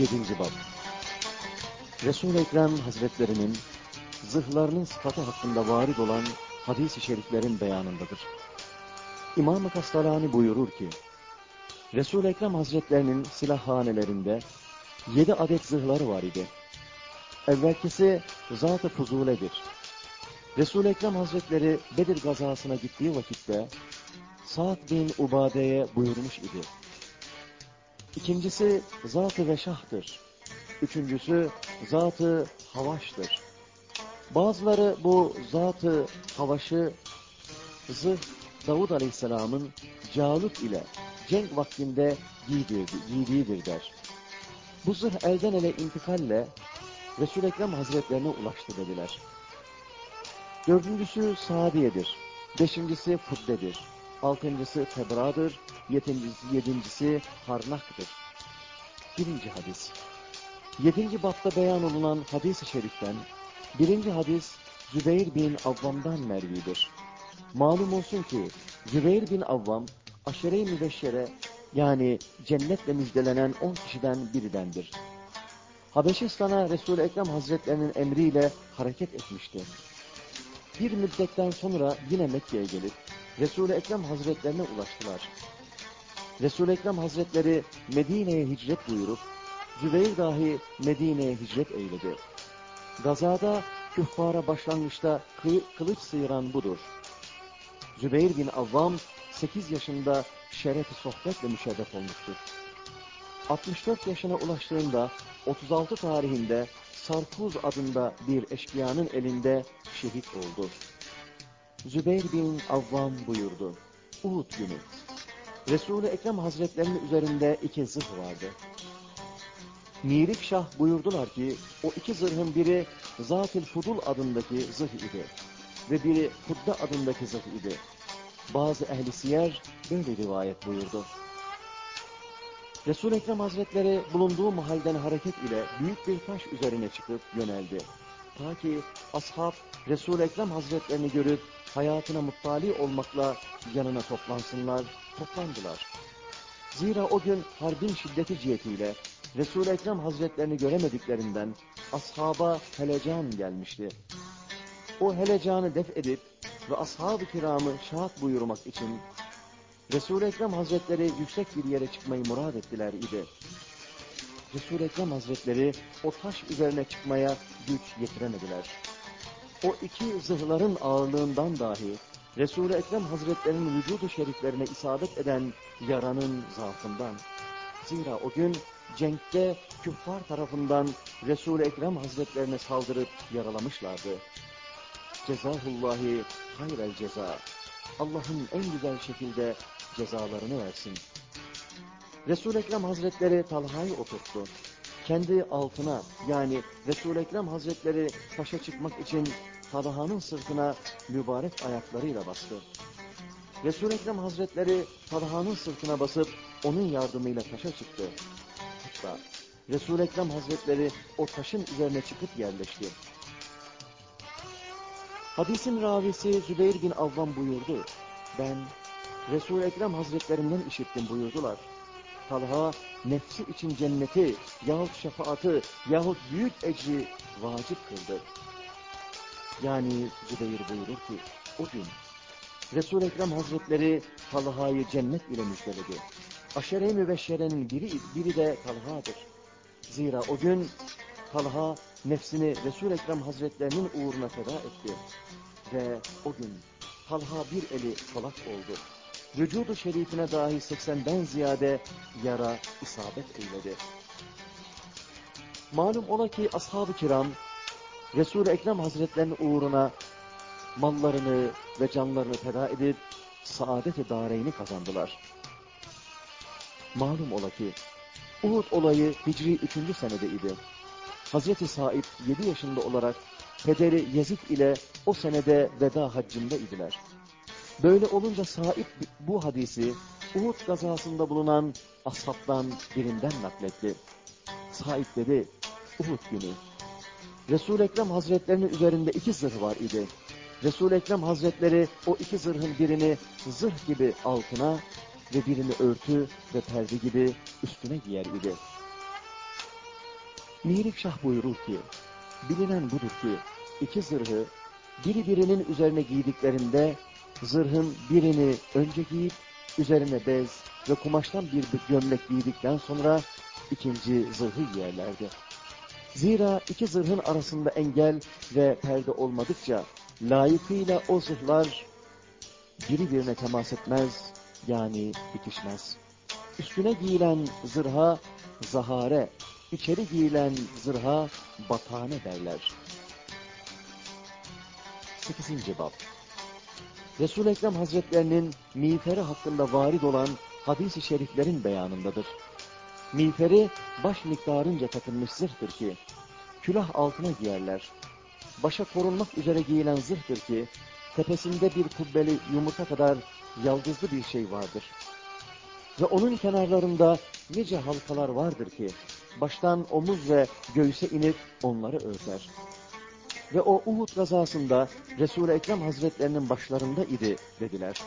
7. Bab Resul-i Ekrem Hazretlerinin zırhlarının sıfatı hakkında varid olan hadis-i şeriflerin beyanındadır. İmam-ı Kastalani buyurur ki, Resul-i Ekrem Hazretlerinin silahhanelerinde yedi adet zırhları var idi. Evvelkisi Zat-ı Fuzule'dir. Resul-i Ekrem Hazretleri Bedir gazasına gittiği vakitte Sa'd bin Ubade'ye buyurmuş idi. İkincisi Zat-ı Veşah'tır. Üçüncüsü Zat-ı Havaş'tır. Bazıları bu Zat-ı Havaş'ı zırh Davud Aleyhisselam'ın Calut ile cenk vaktinde giydirdi, giydiğidir der. Bu zırh elden ele intikalle Resul-i Ekrem Hazretlerine ulaştı dediler. Dördüncüsü Sadiye'dir. Beşincisi Fudde'dir. Altıncısı Tebra'dır. Yedincisi, yedincisi Harnak'tır. Birinci hadis. Yedinci bapta beyan olunan hadis-i şeriften, birinci hadis Zübeyir bin Avvam'dan mervidir. Malum olsun ki Zübeyir bin Avvam, aşere-i mübeşşere yani cennetle müjdelenen on kişiden biridendir. Habeşistan'a Resul-i Ekrem Hazretlerinin emriyle hareket etmişti. Bir müddetten sonra yine Mekke'ye gelip Resul-i Ekrem Hazretlerine ulaştılar. Resul-i Ekrem Hazretleri Medine'ye hicret buyurup Zübeyir dahi Medine'ye hicret eyledi. Gazada küffara başlangıçta kı kılıç sıyıran budur. Zübeyir bin Avvam 8 yaşında şeref-i sohbetle müşerref olmuştur. 64 yaşına ulaştığında 36 tarihinde Sarkuz adında bir eşkıyanın elinde şehit oldu. Zübeyir bin Avvam buyurdu. Uhud günü. Resul-i Ekrem Hazretlerinin üzerinde iki zırh vardı. Mirik Şah buyurdular ki o iki zırhın biri Zatil Fudul adındaki zırh idi ve biri Hudda adındaki zırh idi. Bazı ehli siyer böyle rivayet buyurdu. Resul-i Ekrem Hazretleri bulunduğu mahalden hareket ile büyük bir taş üzerine çıkıp yöneldi. Ta ki ashab Resul-i Ekrem Hazretlerini görüp hayatına muttali olmakla yanına toplansınlar, toplandılar. Zira o gün harbin şiddeti cihetiyle Resul-i Ekrem Hazretlerini göremediklerinden ashaba helecan gelmişti. O helecanı def edip ve ashab-ı kiramı şahat buyurmak için Resul-i Ekrem Hazretleri yüksek bir yere çıkmayı murad ettiler idi. Resul-i Ekrem Hazretleri o taş üzerine çıkmaya güç yetiremediler. O iki zırhların ağırlığından dahi Resul-i Ekrem Hazretlerinin vücudu şeriflerine isabet eden yaranın zaafından. Zira o gün cenkte küffar tarafından Resul-i Ekrem Hazretlerine saldırıp yaralamışlardı. Cezahullahi hayrel ceza. Allah'ın en güzel şekilde cezalarını versin. Resul-i Ekrem Hazretleri Talha'yı oturttu. Kendi altına yani Resul-i Ekrem Hazretleri taşa çıkmak için Talha'nın sırtına mübarek ayaklarıyla bastı. Resul-i Ekrem Hazretleri Talha'nın sırtına basıp onun yardımıyla taşa çıktı. Hatta Resul-i Ekrem Hazretleri o taşın üzerine çıkıp yerleşti. Hadisin ravisi Zübeyir bin Avvam buyurdu. Ben Resul-i Ekrem Hazretlerinden işittim buyurdular. Talha nefsi için cenneti yahut şefaatı yahut büyük ecri vacip kıldı. Yani Zübeyir buyurur ki o gün Resul-i Ekrem Hazretleri Talha'yı cennet ile müjdeledi. Aşere-i mübeşşerenin biri, biri de Talha'dır. Zira o gün Talha nefsini Resul-i Ekrem Hazretlerinin uğruna feda etti. Ve o gün Talha bir eli salak oldu. Vücudu şerifine dahi 80'den ziyade yara isabet eyledi. Malum ola ki ashab-ı kiram Resul-i Ekrem Hazretlerinin uğruna mallarını ve canlarını feda edip saadet-i dareyni kazandılar. Malum ola ki Uhud olayı Hicri 3. senede idi. Hazreti Said 7 yaşında olarak pederi Yezid ile o senede veda haccında idiler. Böyle olunca Said bu hadisi Uhud gazasında bulunan ashabtan birinden nakletti. Said dedi, Uhud günü. Resul-i Ekrem Hazretlerinin üzerinde iki zırh var idi. Resul-i Ekrem Hazretleri o iki zırhın birini zırh gibi altına ve birini örtü ve perde gibi üstüne giyer idi. Mirik Şah buyurur ki, bilinen budur ki, iki zırhı biri birinin üzerine giydiklerinde, zırhın birini önce giyip, üzerine bez ve kumaştan bir gömlek giydikten sonra ikinci zırhı giyerlerdi. Zira iki zırhın arasında engel ve perde olmadıkça, layıkıyla o zırhlar biri birine temas etmez, yani bitişmez. Üstüne giyilen zırha zahare, içeri giyilen zırha batane derler. 8. Bab resul Ekrem Hazretlerinin miğferi hakkında varid olan hadis-i şeriflerin beyanındadır. Miğferi baş miktarınca takılmış zırhtır ki, külah altına giyerler. Başa korunmak üzere giyilen zırhtır ki, tepesinde bir kubbeli yumurta kadar yaldızlı bir şey vardır. Ve onun kenarlarında nice halkalar vardır ki, baştan omuz ve göğüse inip onları örter. Ve o Uhud gazasında Resul-i Ekrem Hazretlerinin başlarında idi dediler.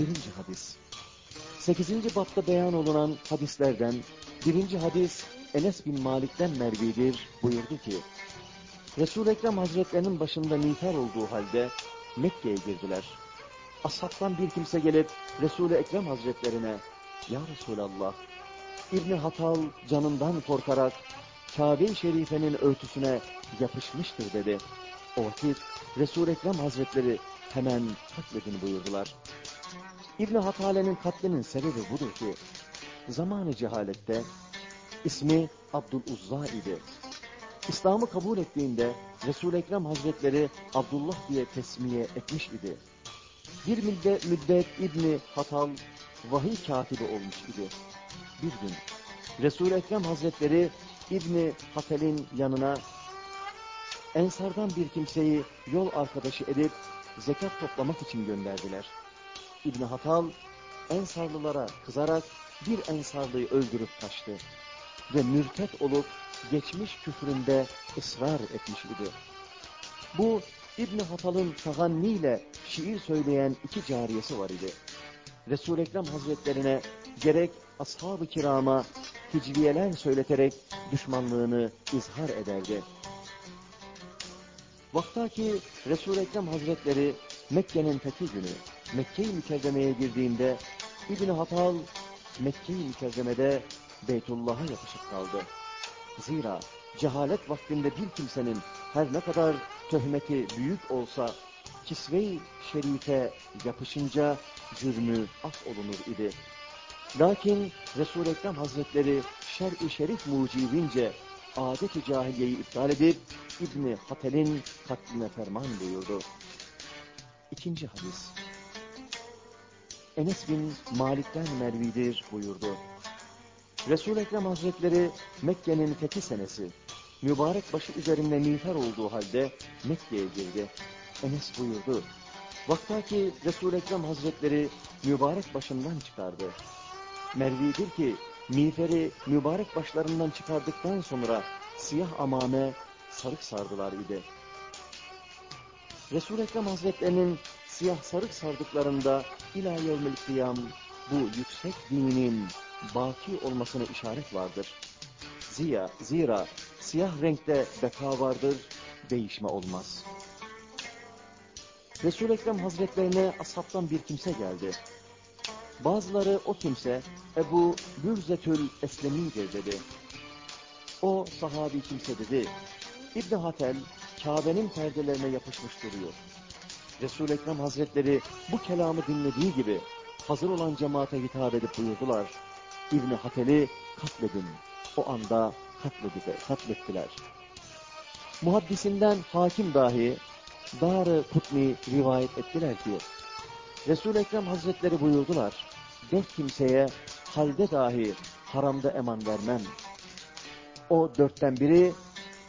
Birinci hadis. Sekizinci bapta beyan olunan hadislerden birinci hadis Enes bin Malik'ten mervidir buyurdu ki Resul-i Ekrem Hazretlerinin başında miğfer olduğu halde Mekke'ye girdiler. Ashabtan bir kimse gelip Resul-i Ekrem Hazretlerine Ya Resulallah İbni Hatal canından korkarak Kabe-i Şerife'nin örtüsüne yapışmıştır dedi. O vakit Resul-i Ekrem Hazretleri hemen katledin buyurdular. İbn-i Hatale'nin katlinin sebebi budur ki, zamanı cehalette ismi Abdüluzza idi. İslam'ı kabul ettiğinde Resul-i Ekrem Hazretleri Abdullah diye tesmiye etmiş idi. Bir müddet, müddet İbni Hatal vahiy katibi olmuş idi. Bir gün Resul-i Ekrem Hazretleri İbni Hatel'in yanına Ensardan bir kimseyi yol arkadaşı edip zekat toplamak için gönderdiler. İbni Hatal Ensarlılara kızarak bir Ensarlıyı öldürüp kaçtı. Ve mürtet olup geçmiş küfründe ısrar etmiş idi. Bu İbni Hatal'ın Taganni ile şiir söyleyen iki cariyesi var idi. Resul-i Ekrem Hazretlerine gerek ashab-ı kirama hicviyeler söyleterek düşmanlığını izhar ederdi. Vaktaki Resul-i Ekrem Hazretleri Mekke'nin fethi günü Mekke-i Mükerreme'ye girdiğinde İbn-i Hatal Mekke-i Mükerreme'de Beytullah'a yapışıp kaldı. Zira cehalet vaktinde bir kimsenin her ne kadar töhmeti büyük olsa kisve-i şerife yapışınca cürmü af olunur idi. Lakin Resul-i Ekrem Hazretleri şer-i şerif mucibince adet-i cahiliyeyi iptal edip İbni Hatel'in katline ferman buyurdu. İkinci hadis. Enes bin Malik'ten mervidir buyurdu. Resul-i Ekrem Hazretleri Mekke'nin fethi senesi, mübarek başı üzerinde miğfer olduğu halde Mekke'ye girdi. Enes buyurdu. Vaktaki Resul-i Ekrem Hazretleri mübarek başından çıkardı. Mervidir ki miğferi mübarek başlarından çıkardıktan sonra siyah amame sarık sardılar idi. Resul-i Ekrem Hazretlerinin siyah sarık sardıklarında ila yevmel kıyam bu yüksek dinin baki olmasına işaret vardır. Ziya, zira siyah renkte beka vardır, değişme olmaz. Resul-i Ekrem Hazretlerine ashabtan bir kimse geldi. Bazıları o kimse Ebu Bürzetül Eslemi'dir dedi. O sahabi kimse dedi. İbn Hatel Kabe'nin perdelerine yapışmış duruyor. Resul-i Ekrem Hazretleri bu kelamı dinlediği gibi hazır olan cemaate hitap edip buyurdular. İbn Hatel'i katledin. O anda katledildi, katlettiler. Muhaddisinden hakim dahi Dar-ı Kutni rivayet ettiler ki Resul-i Ekrem Hazretleri buyurdular. Dört kimseye halde dahi haramda eman vermem. O dörtten biri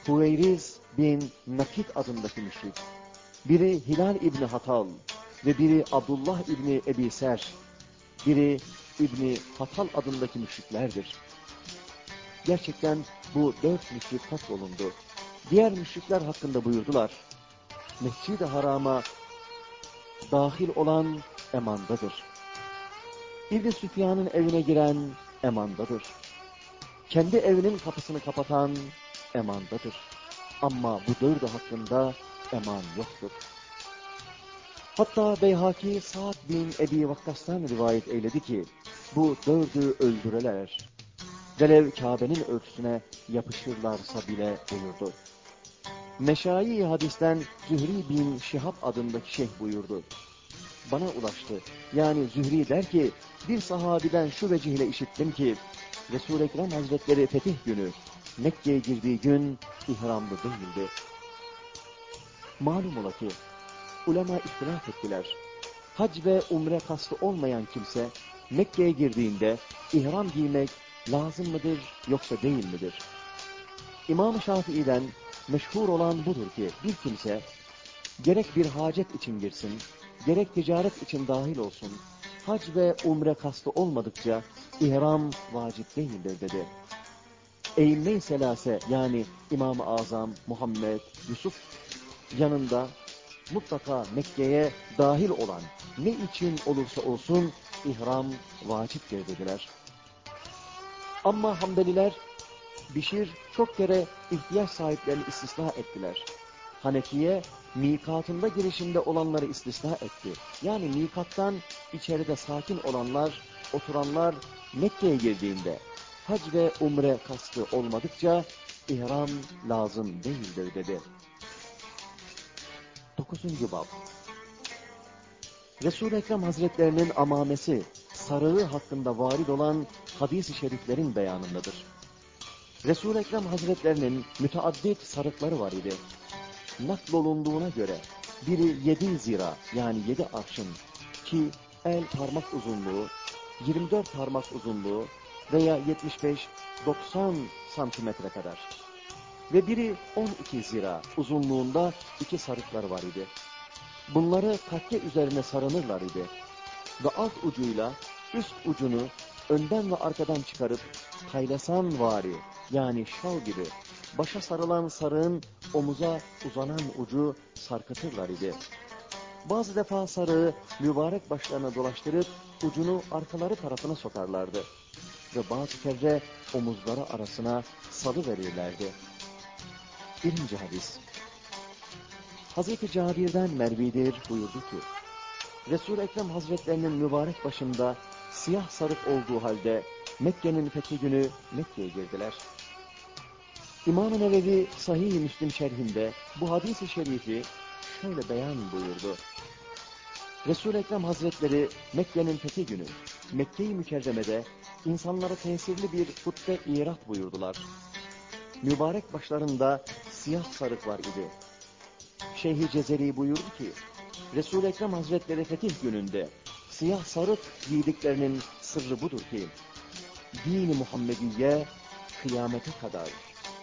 Huveyriz bin Nakit adındaki müşrik. Biri Hilal İbni Hatal ve biri Abdullah İbni Ebi Ser. Biri İbni Hatal adındaki müşriklerdir. Gerçekten bu dört müşrik katlolundu. Diğer müşrikler hakkında buyurdular. Mescid-i Haram'a dahil olan emandadır. İbn Süfyan'ın evine giren emandadır. kendi evinin kapısını kapatan emandadır. Ama bu dördü hakkında eman yoktur. Hatta Beyhaki Sa'd bin Ebi Vakkas'tan rivayet eyledi ki, bu dördü öldüreler. Velev Kabe'nin örtüsüne yapışırlarsa bile buyurdu. Meşayi hadisten Zühri bin Şihab adındaki şeyh buyurdu. Bana ulaştı. Yani Zühri der ki, bir sahabiden şu vecihle işittim ki, Resul-i Ekrem Hazretleri fetih günü, Mekke'ye girdiği gün ihramlı değildi. Malum ola ki, ulema ihtilaf ettiler. Hac ve umre kastı olmayan kimse, Mekke'ye girdiğinde ihram giymek lazım mıdır yoksa değil midir? İmam-ı Şafii'den meşhur olan budur ki bir kimse gerek bir hacet için girsin, gerek ticaret için dahil olsun, hac ve umre kastı olmadıkça ihram vacip değildir dedi. Eğilme-i selase yani İmam-ı Azam Muhammed Yusuf yanında mutlaka Mekke'ye dahil olan ne için olursa olsun ihram vaciptir dediler. Ama Hanbeliler Bişir çok kere ihtiyaç sahiplerini istisna ettiler. Hanefiye mikatında girişinde olanları istisna etti. Yani mikattan içeride sakin olanlar, oturanlar Mekke'ye girdiğinde hac ve umre kastı olmadıkça ihram lazım değildir dedi. Dokuzuncu bab Resul-i Ekrem Hazretlerinin amamesi, sarığı hakkında varid olan hadis-i şeriflerin beyanındadır. Resul-i Ekrem Hazretlerinin müteaddit sarıkları var idi. Naklolunduğuna göre biri yedi zira yani yedi arşın ki el parmak uzunluğu, 24 parmak uzunluğu veya 75-90 santimetre kadar. Ve biri 12 zira uzunluğunda iki sarıklar var idi. Bunları takke üzerine sarınırlar idi. Ve alt ucuyla üst ucunu önden ve arkadan çıkarıp paylasan vari yani şal gibi başa sarılan sarığın omuza uzanan ucu sarkıtırlar idi. Bazı defa sarığı mübarek başlarına dolaştırıp ucunu arkaları tarafına sokarlardı. Ve bazı kere omuzları arasına salı verirlerdi. Birinci hadis. Hazreti Cabir'den Mervidir buyurdu ki, Resul-i Ekrem Hazretlerinin mübarek başında siyah sarık olduğu halde Mekke'nin fethi günü Mekke'ye girdiler. İmam-ı Nevevi Sahih-i Müslim şerhinde bu hadis-i şerifi şöyle beyan buyurdu. Resul-i Ekrem Hazretleri Mekke'nin fethi günü Mekke-i Mükerreme'de insanlara tesirli bir hutbe irat buyurdular. Mübarek başlarında siyah sarık var idi. Şeyh-i Cezeri buyurdu ki, Resul-i Ekrem Hazretleri fetih gününde siyah sarık giydiklerinin sırrı budur ki, dini Muhammediye kıyamete kadar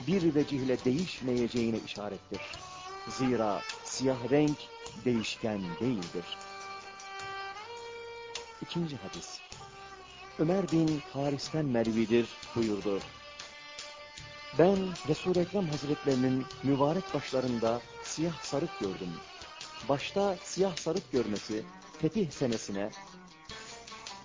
bir vecihle değişmeyeceğine işarettir. Zira siyah renk değişken değildir. İkinci hadis. Ömer bin Haris'ten Mervidir buyurdu. Ben Resul-i Ekrem Hazretlerinin mübarek başlarında siyah sarık gördüm. Başta siyah sarık görmesi fetih senesine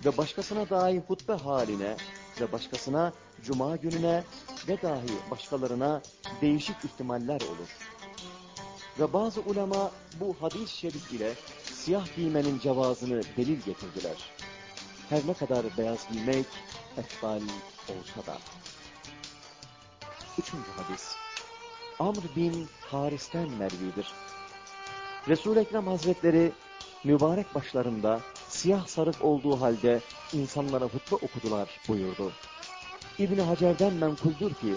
ve başkasına dahi hutbe haline ve başkasına cuma gününe ve dahi başkalarına değişik ihtimaller olur. Ve bazı ulema bu hadis-i şerif ile siyah giymenin cevazını delil getirdiler. Her ne kadar beyaz giymek eftal olsa da. Üçüncü hadis. Amr bin Haris'ten Mervidir. Resul-i Ekrem Hazretleri mübarek başlarında siyah sarık olduğu halde insanlara hutbe okudular buyurdu. İbni Hacer'den menkuldur ki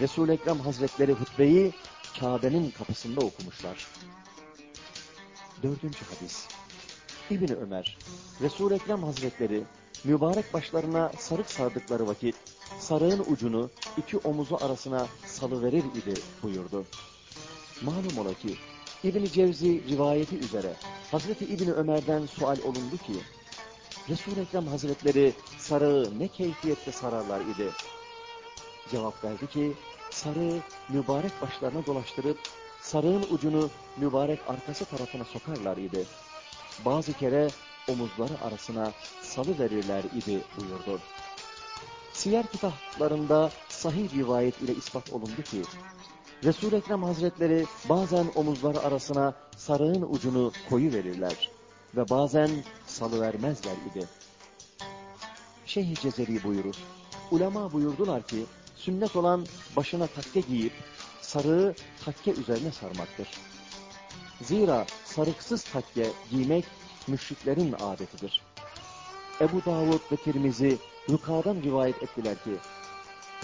Resul-i Ekrem Hazretleri hutbeyi Kabe'nin kapısında okumuşlar. Dördüncü hadis. İbni Ömer, Resul-i Ekrem Hazretleri mübarek başlarına sarık sardıkları vakit sarığın ucunu iki omuzu arasına salıverir idi buyurdu. Malum ola ki İbni Cevzi rivayeti üzere Hazreti İbni Ömer'den sual olundu ki Resul-i Ekrem Hazretleri sarığı ne keyfiyette sararlar idi? Cevap verdi ki sarığı mübarek başlarına dolaştırıp sarığın ucunu mübarek arkası tarafına sokarlar idi. Bazı kere omuzları arasına salı verirler idi buyurdu. Siyer kitaplarında sahih rivayet ile ispat olundu ki, resul Ekrem Hazretleri bazen omuzları arasına sarığın ucunu koyu verirler ve bazen salıvermezler idi. Şeyh Cezeri buyurur, ulema buyurdular ki, sünnet olan başına takke giyip, sarığı takke üzerine sarmaktır. Zira sarıksız takke giymek müşriklerin adetidir. Ebu Davud ve Tirmizi yukarıdan rivayet ettiler ki,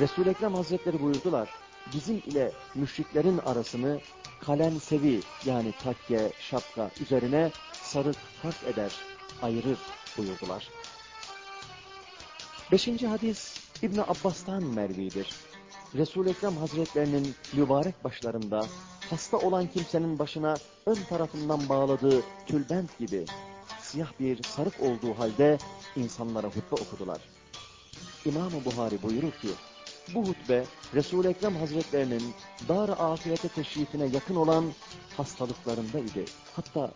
Resul-i Ekrem Hazretleri buyurdular, bizim ile müşriklerin arasını kalem sevi yani takke, şapka üzerine sarık fark eder, ayırır buyurdular. Beşinci hadis İbn Abbas'tan mervidir. Resul-i Ekrem Hazretlerinin mübarek başlarında hasta olan kimsenin başına ön tarafından bağladığı tülbent gibi siyah bir sarık olduğu halde insanlara hutbe okudular. İmam-ı Buhari buyurur ki, bu hutbe Resul-i Ekrem Hazretlerinin dar-ı ahirete teşrifine yakın olan hastalıklarında idi. Hatta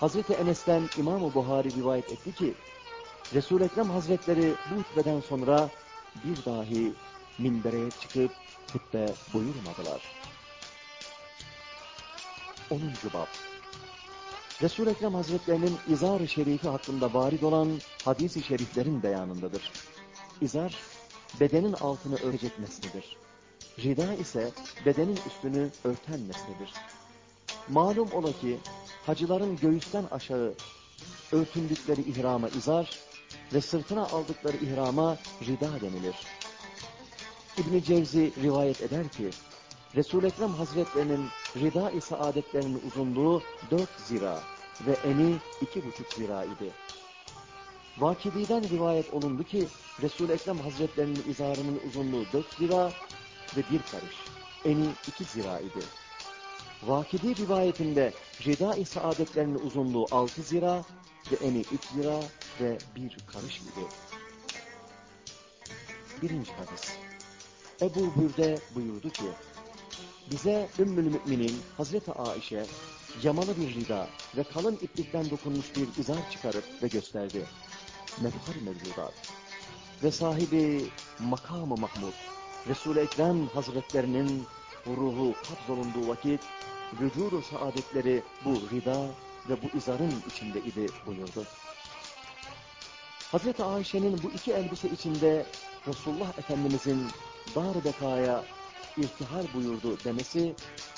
Hazreti Enes'ten İmam-ı Buhari rivayet etti ki, Resul-i Ekrem Hazretleri bu hutbeden sonra bir dahi minbereye çıkıp hutbe buyurmadılar. 10. Bab Resul-i Ekrem Hazretlerinin izar-ı şerifi hakkında varid olan hadis-i şeriflerin beyanındadır. İzar, bedenin altını örtecek mesnedir. Rida ise bedenin üstünü örten mesnedir. Malum ola ki, hacıların göğüsten aşağı örtündükleri ihrama izar ve sırtına aldıkları ihrama rida denilir. İbn-i Cevzi rivayet eder ki, Resul-i Ekrem Hazretlerinin rida-i saadetlerinin uzunluğu dört zira ve eni iki buçuk zira idi. Vakidi'den rivayet olundu ki, Resul-i Ekrem Hazretlerinin izarının uzunluğu dört zira ve bir karış, eni iki zira idi. Vakidi rivayetinde rida-i saadetlerinin uzunluğu altı zira ve eni üç zira ve bir karış idi. Birinci hadis. Ebu Bürde buyurdu ki, bize Ümmül Müminin Hazreti Aişe yamalı bir rida ve kalın iplikten dokunmuş bir izar çıkarıp ve gösterdi. Mefhar mevcudat ve sahibi makamı Mahmud Resul-i Ekrem Hazretlerinin ruhu kabzolunduğu vakit vücudu saadetleri bu rida ve bu izarın içinde idi buyurdu. Hazreti Ayşe'nin bu iki elbise içinde Resulullah Efendimizin dar bekaya irtihal buyurdu demesi,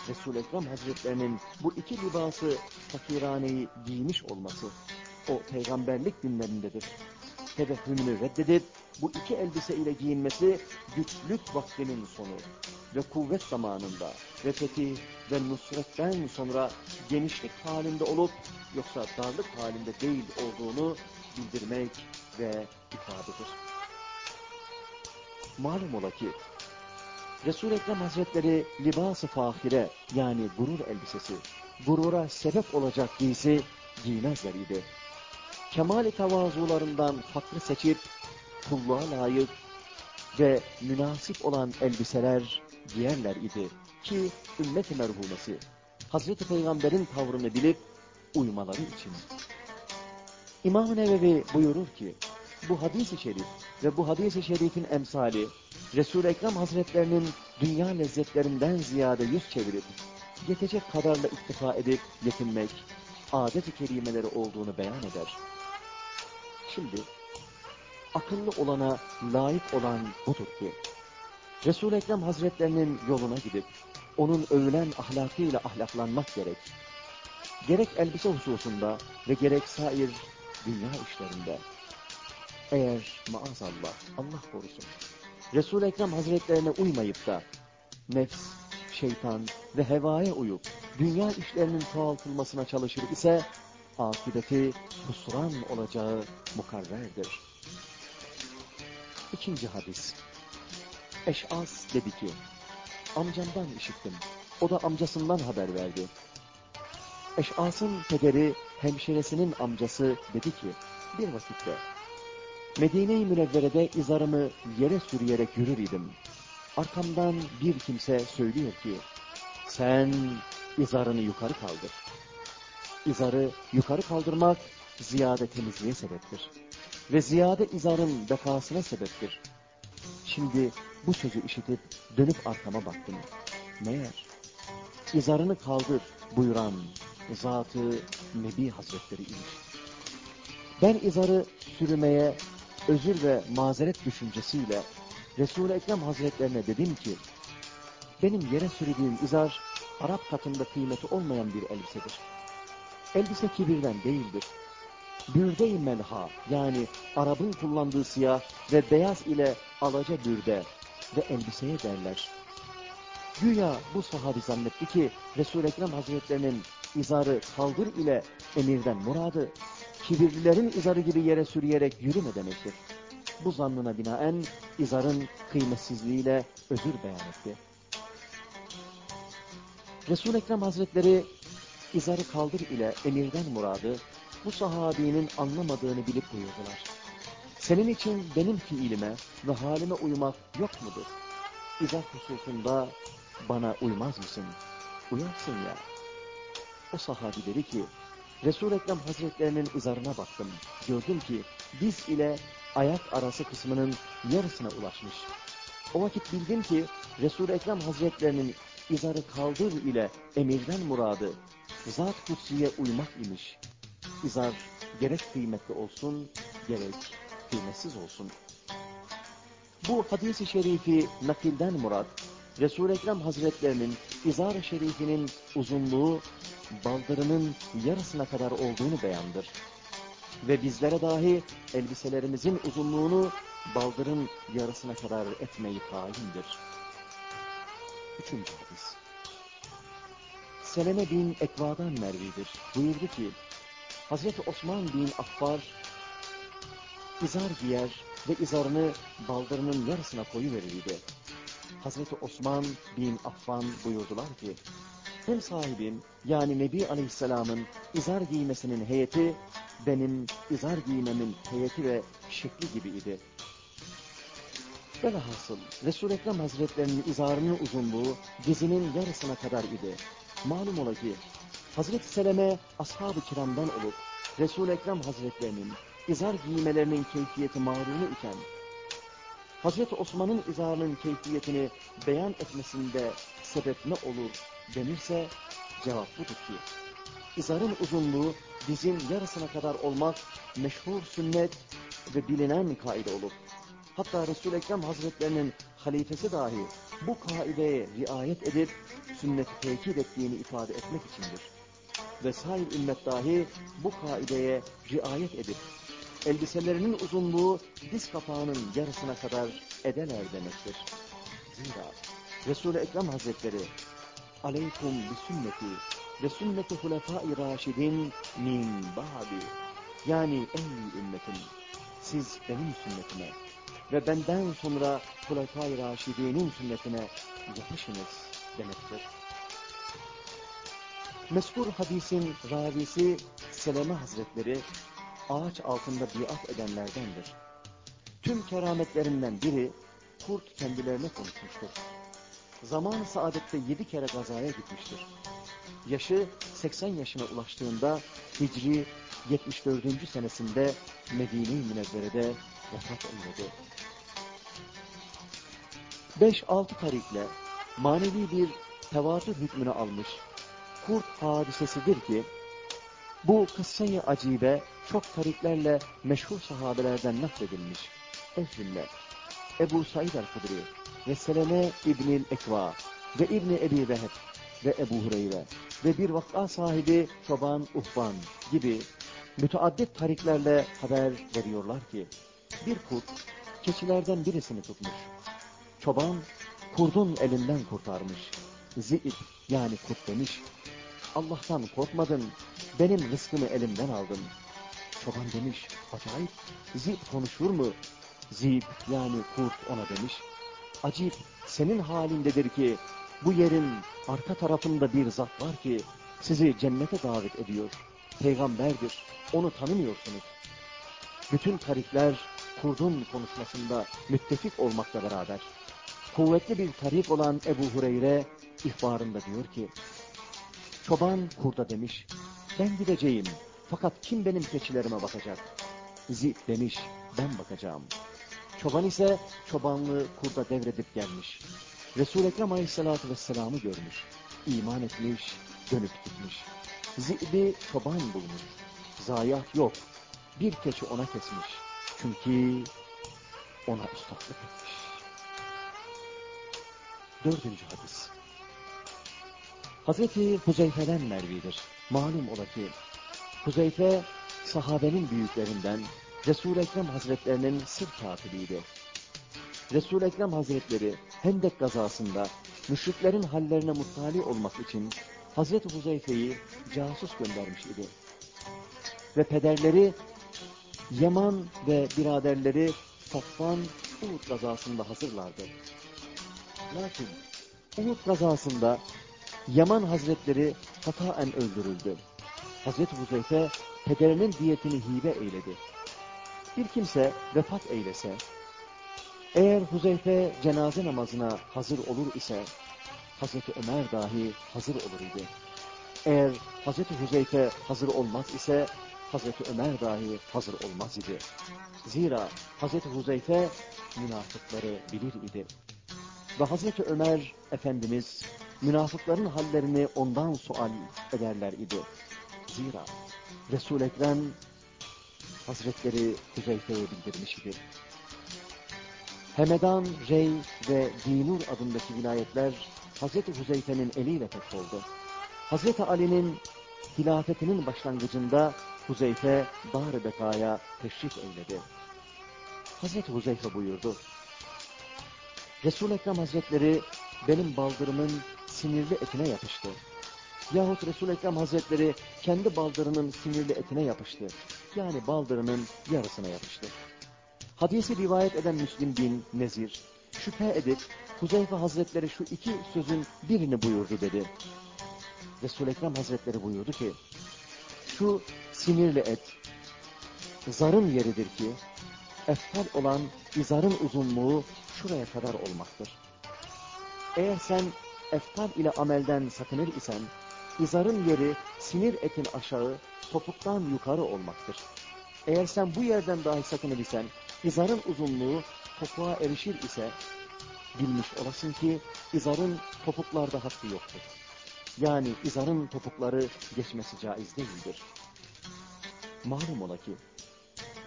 Resul-i Ekrem Hazretlerinin bu iki libası fakiraneyi giymiş olması, o peygamberlik günlerindedir. Tevehhümünü reddedip, bu iki elbise ile giyinmesi güçlük vaktinin sonu ve kuvvet zamanında ve fetih ve nusretten sonra genişlik halinde olup yoksa darlık halinde değil olduğunu bildirmek ve ifadedir. Malum ola ki Resul-i Ekrem Hazretleri libas-ı fahire yani gurur elbisesi, gurura sebep olacak giysi giymezler idi. Kemal-i tevazularından fakrı seçip kulluğa layık ve münasip olan elbiseler giyerler idi ki ümmet-i merhumesi Hazreti Peygamber'in tavrını bilip uymaları için. İmam-ı Nevevi buyurur ki bu hadis-i şerif ve bu hadis-i şerifin emsali Resul-i Ekrem Hazretlerinin dünya lezzetlerinden ziyade yüz çevirip yetecek kadarla iktifa edip yetinmek adet-i kerimeleri olduğunu beyan eder. Şimdi akıllı olana layık olan budur ki Resul-i Ekrem Hazretlerinin yoluna gidip onun övülen ahlakıyla ahlaklanmak gerek. Gerek elbise hususunda ve gerek sair dünya işlerinde. Eğer maazallah Allah korusun Resul-i Ekrem Hazretlerine uymayıp da nefs, şeytan ve hevaya uyup dünya işlerinin çoğaltılmasına çalışır ise akıbeti husran olacağı mukarrerdir. İkinci hadis. Eş'as dedi ki, amcamdan işittim. O da amcasından haber verdi. Eş'as'ın pederi hemşeresinin amcası dedi ki, bir vakitte Medine-i Münevvere'de izarımı yere sürüyerek yürür idim. Arkamdan bir kimse söylüyor ki, sen izarını yukarı kaldır. İzarı yukarı kaldırmak ziyade temizliğe sebeptir. Ve ziyade izarın bekasına sebeptir. şimdi bu sözü işitip dönüp arkama baktım. Meğer izarını kaldır buyuran zatı Nebi Hazretleri imiş. Ben izarı sürmeye özür ve mazeret düşüncesiyle Resul-i Ekrem Hazretlerine dedim ki, benim yere sürdüğüm izar Arap katında kıymeti olmayan bir elbisedir. Elbise kibirden değildir. Bürde-i menha yani Arap'ın kullandığı siyah ve beyaz ile alaca bürde ve elbiseye derler. Güya bu sahabi zannetti ki Resul-i Ekrem Hazretlerinin izarı kaldır ile emirden muradı, kibirlilerin izarı gibi yere sürüyerek yürüme demektir. Bu zannına binaen izarın kıymetsizliğiyle özür beyan etti. Resul-i Ekrem Hazretleri izarı kaldır ile emirden muradı bu sahabinin anlamadığını bilip buyurdular. Senin için benim fiilime ve halime uymak yok mudur? İzar hususunda bana uymaz mısın? Uyarsın ya. O sahabi dedi ki, Resul-i Ekrem Hazretlerinin izarına baktım. Gördüm ki diz ile ayak arası kısmının yarısına ulaşmış. O vakit bildim ki Resul-i Ekrem Hazretlerinin izarı kaldır ile emirden muradı zat kutsiye uymak imiş. İzar gerek kıymetli olsun gerek kıymetsiz olsun. Bu hadis-i şerifi nakilden murad Resul-i Ekrem Hazretlerinin izar-ı şerifinin uzunluğu baldırının yarısına kadar olduğunu beyandır. Ve bizlere dahi elbiselerimizin uzunluğunu baldırın yarısına kadar etmeyi tayindir. Üçüncü hadis. Seleme bin Ekva'dan Mervi'dir. Buyurdu ki, Hazreti Osman bin Affar izar giyer ve izarını baldırının yarısına koyuverirdi. Hazreti Osman bin Affan buyurdular ki, benim sahibim yani Nebi Aleyhisselam'ın izar giymesinin heyeti benim izar giymemin heyeti ve şekli gibiydi. Velhasıl Resul-i Ekrem Hazretlerinin izarının uzunluğu dizinin yarısına kadar idi. Malum ola ki Hazreti Seleme ashab-ı kiramdan olup Resul-i Ekrem Hazretlerinin izar giymelerinin keyfiyeti malumu iken Hazreti Osman'ın izarının keyfiyetini beyan etmesinde sebep ne olur denirse cevap budur ki izarın uzunluğu dizin yarısına kadar olmak meşhur sünnet ve bilinen kaide olur. Hatta Resul-i Ekrem Hazretlerinin halifesi dahi bu kaideye riayet edip sünneti tekit ettiğini ifade etmek içindir. Ve sair ümmet dahi bu kaideye riayet edip elbiselerinin uzunluğu diz kapağının yarısına kadar edeler demektir. Zira Resul-i Ekrem Hazretleri aleykum bi sünneti ve sünneti hulefai raşidin min ba'di yani ey ümmetim siz benim sünnetime ve benden sonra Hulefai Raşidi'nin sünnetine yapışınız demektir. Meskur hadisin ravisi Seleme Hazretleri ağaç altında biat edenlerdendir. Tüm kerametlerinden biri kurt kendilerine konuşmuştur. Zaman saadette yedi kere gazaya gitmiştir. Yaşı 80 yaşına ulaştığında Hicri 74. senesinde Medine-i Münevvere'de vefat eyleди. 5-6 tarikle manevi bir tevatür hükmünü almış kurt hadisesidir ki bu kıssayı acibe çok tariklerle meşhur sahabelerden nakledilmiş. Ezbille Ebu Said el-Kudri ve Seleme İbnil Ekva ve İbni Ebi Veheb ve Ebu Hureyre ve bir vakka sahibi Çoban Uhban gibi müteaddit tariklerle haber veriyorlar ki bir kurt keçilerden birisini tutmuş. Çoban kurdun elinden kurtarmış. Zi'ib yani kurt demiş. Allah'tan korkmadın, benim rızkımı elimden aldın. Çoban demiş, acayip, Zi'ib konuşur mu? Zi'ib yani kurt ona demiş. Acip, senin halindedir ki, bu yerin arka tarafında bir zat var ki, sizi cennete davet ediyor. Peygamberdir, onu tanımıyorsunuz. Bütün tarikler kurdun konuşmasında müttefik olmakla beraber, kuvvetli bir tarik olan Ebu Hureyre ihbarında diyor ki, çoban kurda demiş, ben gideceğim fakat kim benim keçilerime bakacak? Zip demiş, ben bakacağım. Çoban ise çobanlığı kurda devredip gelmiş. Resul-i Ekrem Aleyhisselatü Vesselam'ı görmüş. iman etmiş, dönüp gitmiş. Zibi çoban bulmuş. Zayiat yok. Bir keçi ona kesmiş. Çünkü ona üstadlık etmiş. Dördüncü hadis. Hazreti Huzeyfe'den Mervi'dir. Malum ola ki Huzeyfe sahabenin büyüklerinden Resul-i Ekrem Hazretlerinin sır katibiydi. Resul-i Ekrem Hazretleri Hendek gazasında müşriklerin hallerine muttali olmak için Hazreti Huzeyfe'yi casus göndermiş idi. Ve pederleri Yaman ve biraderleri Safvan Uhud gazasında hazırlardı. Lakin Uhud gazasında Yaman Hazretleri hataen öldürüldü. Hazreti Huzeyfe pederinin diyetini hibe eyledi. Bir kimse vefat eylese, eğer Huzeyfe cenaze namazına hazır olur ise, Hazreti Ömer dahi hazır olur idi. Eğer Hazreti Huzeyfe hazır olmaz ise, Hazreti Ömer dahi hazır olmaz idi. Zira Hazreti Huzeyfe münafıkları bilir idi. Ve Hazreti Ömer Efendimiz münafıkların hallerini ondan sual ederler idi. Zira Resul-i Ekrem Hazretleri Huzeyfe'ye bildirmiş idi. Hemedan, Rey ve Dinur adındaki vilayetler Hazreti Huzeyfe'nin eliyle fetholdu. Hazreti Ali'nin hilafetinin başlangıcında Huzeyfe Dar-ı Beka'ya teşrif eyledi. Hazreti Huzeyfe buyurdu. Resul-i Ekrem Hazretleri benim baldırımın sinirli etine yapıştı. Yahut Resul-i Ekrem Hazretleri kendi baldırının sinirli etine yapıştı. Yani baldırının yarısına yapıştı. Hadisi rivayet eden Müslim bin Nezir, şüphe edip Huzeyfe Hazretleri şu iki sözün birini buyurdu dedi. Resul-i Ekrem Hazretleri buyurdu ki, şu sinirli et, zarın yeridir ki, eftal olan izarın uzunluğu şuraya kadar olmaktır. Eğer sen eftal ile amelden sakınır isen, izarın yeri sinir etin aşağı, topuktan yukarı olmaktır. Eğer sen bu yerden dahi sakınır isen, izarın uzunluğu topuğa erişir ise, bilmiş olasın ki izarın topuklarda hakkı yoktur. Yani izarın topukları geçmesi caiz değildir. Malum ola ki,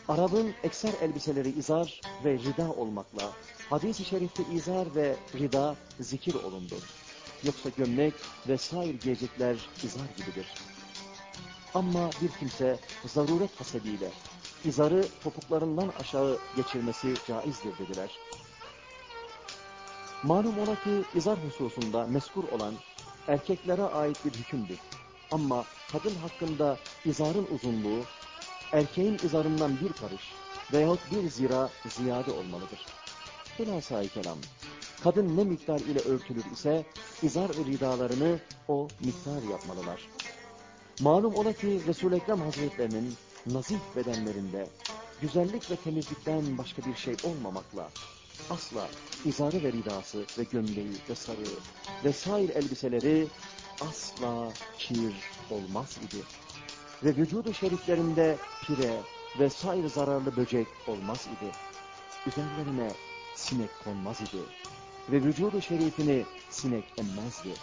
Arap'ın ekser elbiseleri izar ve rida olmakla, hadis-i şerifte izar ve rida zikir olundu. Yoksa gömlek ve sair giyecekler izar gibidir. Ama bir kimse zaruret hasebiyle izarı topuklarından aşağı geçirmesi caizdir dediler. Malum ola ki izar hususunda meskur olan erkeklere ait bir hükümdür. Ama kadın hakkında izarın uzunluğu erkeğin izarından bir karış veyahut bir zira ziyade olmalıdır. Hülasa-i kelam, kadın ne miktar ile örtülür ise izar ve ridalarını o miktar yapmalılar. Malum ola ki Resul-i Ekrem Hazretlerinin nazif bedenlerinde güzellik ve temizlikten başka bir şey olmamakla asla izarı ve ridası ve gömleği ve sarığı vesaire elbiseleri asla kir olmaz idi. Ve vücudu şeriflerinde pire vesaire zararlı böcek olmaz idi. Üzerlerine sinek konmaz idi. Ve vücudu şerifini sinek emmezdi.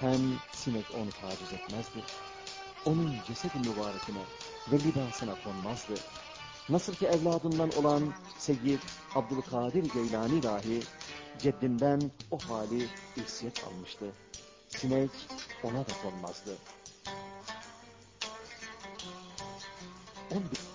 Hem sinek onu taciz etmezdi. Onun cesedi mübarekine ve libasına konmazdı. Nasıl ki evladından olan Seyyid Abdülkadir Geylani dahi ceddinden o hali irsiyet almıştı. Sinek ona da konmazdı. on the